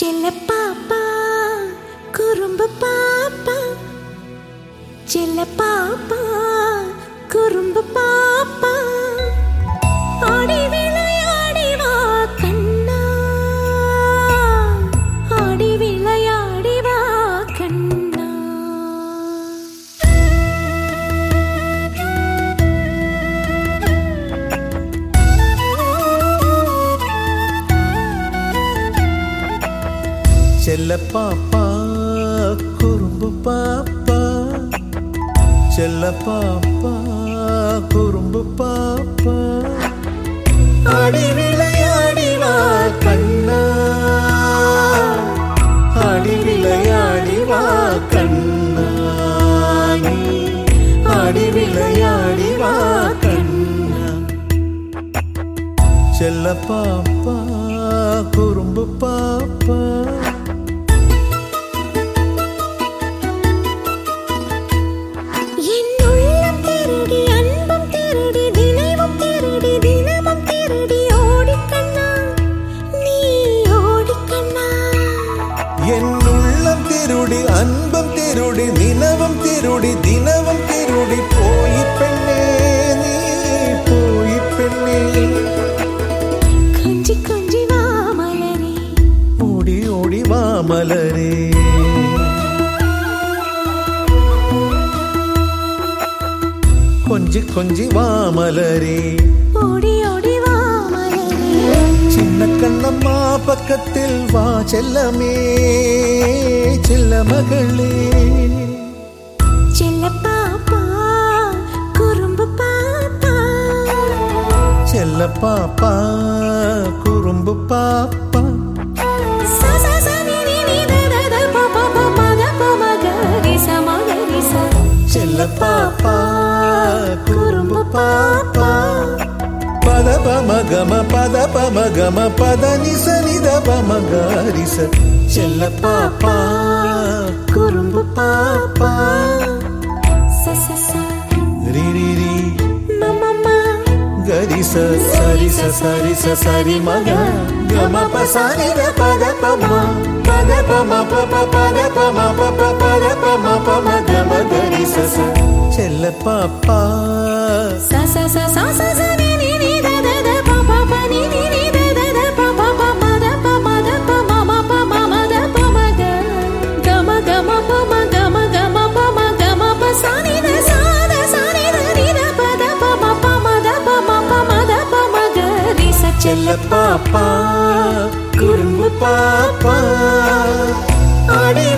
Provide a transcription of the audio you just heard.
செல்ல பாப்பா குறும்பு பாப்பா செல்ல பாப்பா செல்ல பாப்பா குறும்பு பாப்பா. செல்ல பாப்பா குறும்பு பாப்பா. ஆடி விளையாடி வா கண்ணா. ஆடி விளையாடி வா கண்ணா. ஆடி விளையாடி வா கண்ணா. செல்ல பாப்பா குறும்பு பாப்பா. திருடி நினவும் திருடி தினமும் திருடி போய் பெண்ணே நீ போய் பெண்ணே. கொஞ்சி கொஞ்சி வா மலரே ஓடி ஓடி வா மலரே கொஞ்சி கொஞ்சி வா மலரே ஓடி ஓடி வா மலரே சின்ன பக்கத்தில் வா செல்லமே செல்ல மகளே. செல்ல பாப்பா குறும்பு பாப்பா. செல்ல பாப்பா குறும்பு பாப்பா. செல்ல பாப்பா குறும்பு பாப்பா. magama pada pamagama pada nisanida pama pamagarisa chella papa kurumbu papa sa sa sa ri ri ri ma ma ma gari sa sa ri sa sa ri sa papa ri ma ga ga ma pa sa da pa pa ma pa pa ma pa pa pa pa ma pa pa pa pa ma pa ma gari sa sa chella papa செல்ல பாப்பா குறும்பு பாப்பா. அடி